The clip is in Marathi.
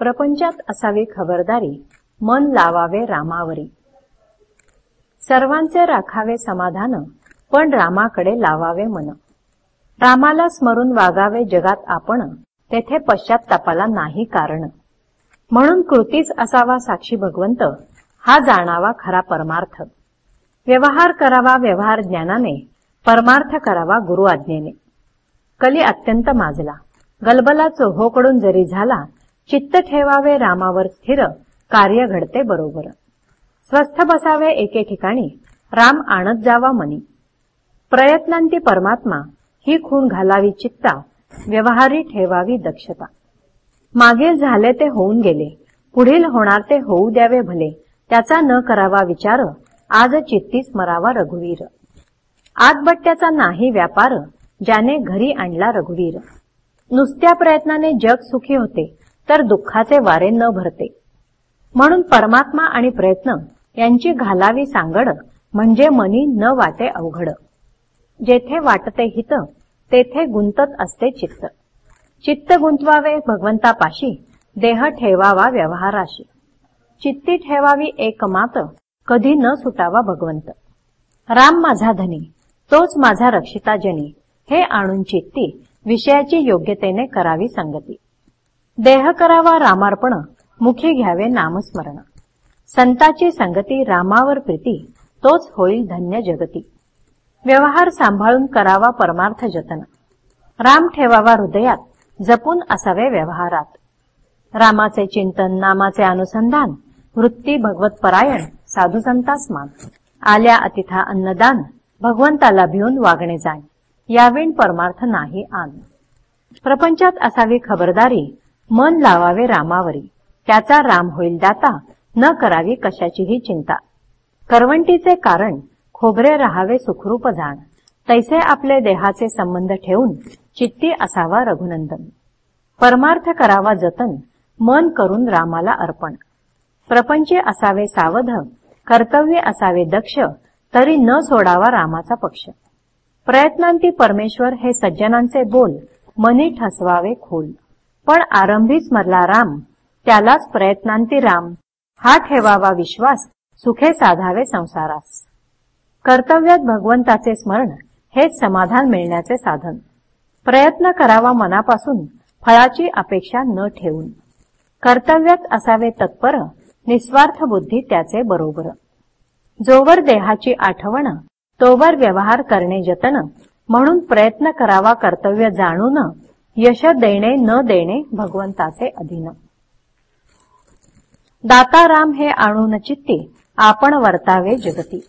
प्रपंचात असावी खबरदारी मन लावावे रामावरी. सर्वांचे राखावे समाधान पण रामाकडे लावावे मन. रामाला स्मरून वागावे जगात आपण तेथे पश्चातापाला नाही कारण. म्हणून कृतीच असावा साक्षी भगवंत हा जाणावा खरा परमार्थ. व्यवहार करावा व्यवहार ज्ञानाने परमार्थ करावा गुरु आज्ञेने कली अत्यंत माजला. गलबला चोहोकडून जरी झाला चित्त ठेवावे रामावर स्थिर कार्य घडते बरोबर. स्वस्थ बसावे एके ठिकाणी राम आणत जावा मनी. प्रयत्नांती परमात्मा ही खूण घालावी चित्ता व्यवहारी ठेवावी दक्षता. मागील झाले ते होऊन गेले पुढील होणार ते होऊ द्यावे भले त्याचा न करावा विचार आज चित्ती स्मरावा रघुवीर. आतबट्ट्याचा नाही व्यापार ज्याने घरी आणला रघुवीर. नुसत्या प्रयत्नाने जग सुखी होते तर दुःखाचे वारे न भरते. म्हणून परमात्मा आणि प्रयत्न यांची घालावी सांगड म्हणजे मनी न वाटे अवघड. जेथे वाटते हित तेथे गुंतत असते चित्त. चित्त गुंतवावे भगवंतापाशी देह ठेवावा व्यवहाराशी. चित्ती ठेवावी एकमात कधी न सुटावा भगवंत. राम माझा धनी तोच माझा रक्षिता जनी हे आणून चित्ती विषयाची योग्यतेने करावी संगती. देह करावा रामार्पण मुखी घ्यावे नामस्मरण. संताची संगती रामावर प्रीती तोच होईल धन्य जगती. व्यवहार सांभाळून करावा परमार्थ जतन. राम ठेवावा हृदयात जपून असावे व्यवहारात. रामाचे चिंतन नामाचे अनुसंधान वृत्ती भगवत परायण साधू संतास मान. आल्या अतिथा अन्नदान भगवंताला भिवून वागणे जाण. यावेण परमार्थ नाही आन प्रपंचात असावी खबरदारी मन लावावे रामावरी. त्याचा राम होईल दाता. न करावी कशाचीही चिंता. करवंटीचे कारण खोबरे राहावे सुखरूप जाण. तैसे आपले देहाचे संबंध ठेवून चित्ती असावा रघुनंदन. परमार्थ करावा जतन मन करून रामाला अर्पण. प्रपंचे असावे सावध कर्तव्य असावे दक्ष तरी न सोडावा रामाचा पक्ष. प्रयत्नांती परमेश्वर हे सज्जनांचे बोल मनी ठसवावे खोल. पण आरंभीच मधला राम. त्यालाच प्रयत्नांती राम. हा ठेवावा विश्वास सुखे साधावे संसारास. कर्तव्यात भगवंताचे स्मरण हेच समाधान मिळण्याचे साधन. प्रयत्न करावा मनापासून फळाची अपेक्षा न ठेवून. कर्तव्यात असावे तत्पर निस्वार्थ बुद्धी त्याचे बरोबर. जोवर देहाची आठवण तोवर व्यवहार करणे जतन म्हणून प्रयत्न करावा कर्तव्य जाणून यश देणे न देणे भगवंताचे अधीन. दाताराम हे आणून चित्ती आपण वर्तावे जगती.